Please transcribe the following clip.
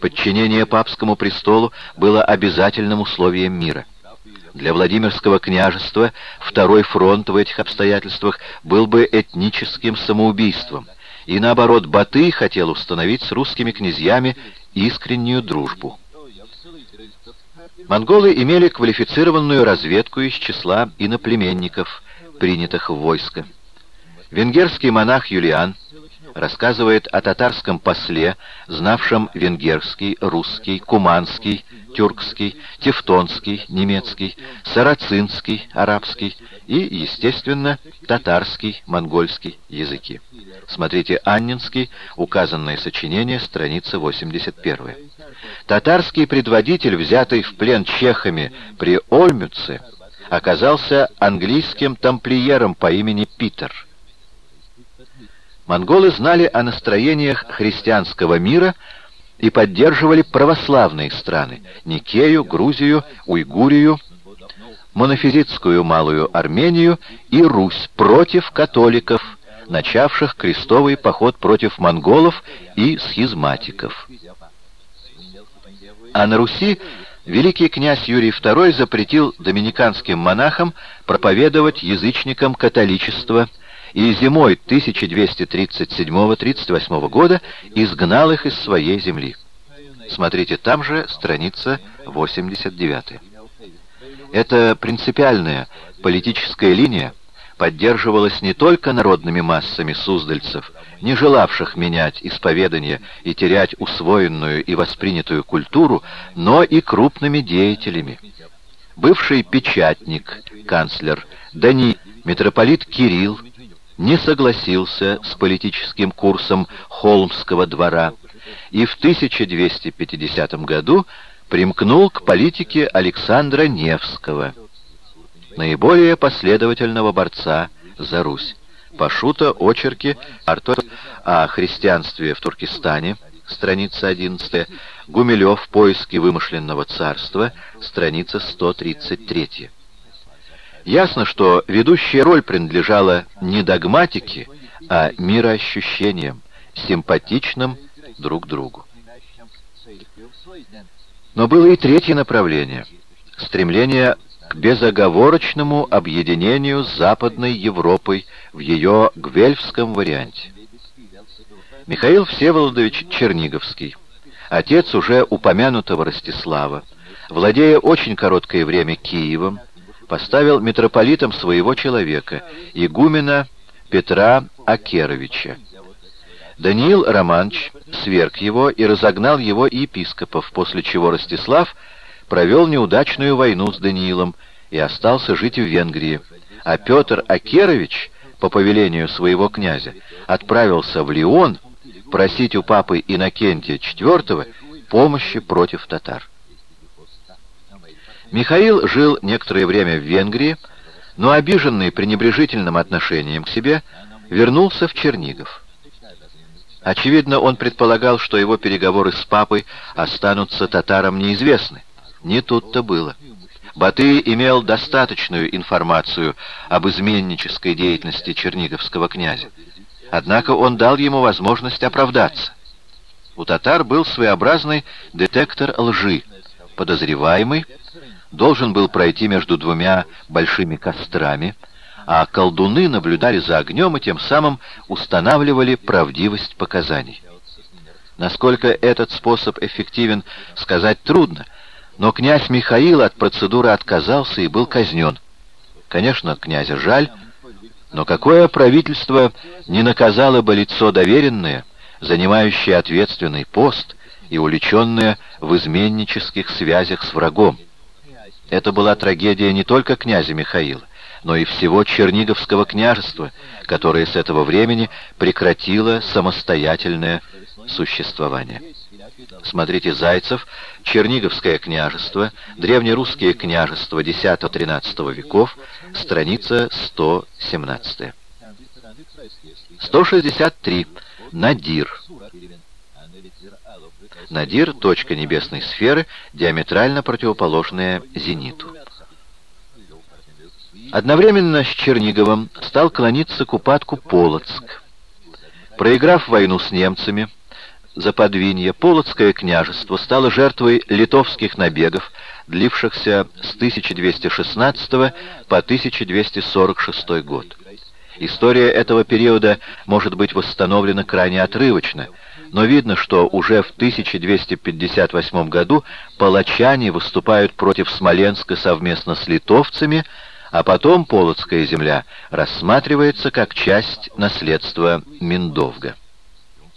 Подчинение папскому престолу было обязательным условием мира. Для Владимирского княжества второй фронт в этих обстоятельствах был бы этническим самоубийством, и наоборот, Батый хотел установить с русскими князьями искреннюю дружбу. Монголы имели квалифицированную разведку из числа иноплеменников, принятых в войско. Венгерский монах Юлиан рассказывает о татарском после, знавшем венгерский, русский, куманский, тюркский, тевтонский, немецкий, сарацинский, арабский и, естественно, татарский, монгольский языки. Смотрите Аннинский, указанное сочинение, страница 81. Татарский предводитель, взятый в плен чехами при Ольмюце, оказался английским тамплиером по имени Питер. Монголы знали о настроениях христианского мира и поддерживали православные страны – Никею, Грузию, Уйгурию, монофизитскую Малую Армению и Русь против католиков, начавших крестовый поход против монголов и схизматиков. А на Руси великий князь Юрий II запретил доминиканским монахам проповедовать язычникам католичество – и зимой 1237-38 года изгнал их из своей земли. Смотрите, там же страница 89. Эта принципиальная политическая линия поддерживалась не только народными массами суздальцев, не желавших менять исповедание и терять усвоенную и воспринятую культуру, но и крупными деятелями. Бывший печатник, канцлер Дани, митрополит Кирилл, не согласился с политическим курсом Холмского двора и в 1250 году примкнул к политике Александра Невского, наиболее последовательного борца за Русь. Пашута, очерки, Артур о христианстве в Туркестане, страница 11, Гумилев, поиски вымышленного царства, страница 133. Ясно, что ведущая роль принадлежала не догматике, а мироощущениям, симпатичным друг другу. Но было и третье направление — стремление к безоговорочному объединению с Западной Европой в ее гвельфском варианте. Михаил Всеволодович Черниговский, отец уже упомянутого Ростислава, владея очень короткое время Киевом, поставил митрополитом своего человека, игумена Петра Акеровича. Даниил Романович сверг его и разогнал его епископов, после чего Ростислав провел неудачную войну с Даниилом и остался жить в Венгрии, а Петр Акерович, по повелению своего князя, отправился в Лион просить у папы Иннокентия IV помощи против татар. Михаил жил некоторое время в Венгрии, но обиженный пренебрежительным отношением к себе, вернулся в Чернигов. Очевидно, он предполагал, что его переговоры с папой останутся татарам неизвестны. Не тут-то было. Батый имел достаточную информацию об изменнической деятельности черниговского князя. Однако он дал ему возможность оправдаться. У татар был своеобразный детектор лжи. Подозреваемый должен был пройти между двумя большими кострами, а колдуны наблюдали за огнем и тем самым устанавливали правдивость показаний. Насколько этот способ эффективен, сказать трудно, но князь Михаил от процедуры отказался и был казнен. Конечно, князя жаль, но какое правительство не наказало бы лицо доверенное, занимающее ответственный пост и увлеченное в изменнических связях с врагом? Это была трагедия не только князя Михаила, но и всего Черниговского княжества, которое с этого времени прекратило самостоятельное существование. Смотрите Зайцев, Черниговское княжество, древнерусские княжества X-XIII веков, страница 117. 163. Надир. Надир — точка небесной сферы, диаметрально противоположная зениту. Одновременно с Черниговым стал клониться к упадку Полоцк. Проиграв войну с немцами, Западвинья, Полоцкое княжество стало жертвой литовских набегов, длившихся с 1216 по 1246 год. История этого периода может быть восстановлена крайне отрывочно, но видно, что уже в 1258 году палачане выступают против Смоленска совместно с литовцами, а потом Полоцкая земля рассматривается как часть наследства Миндовга.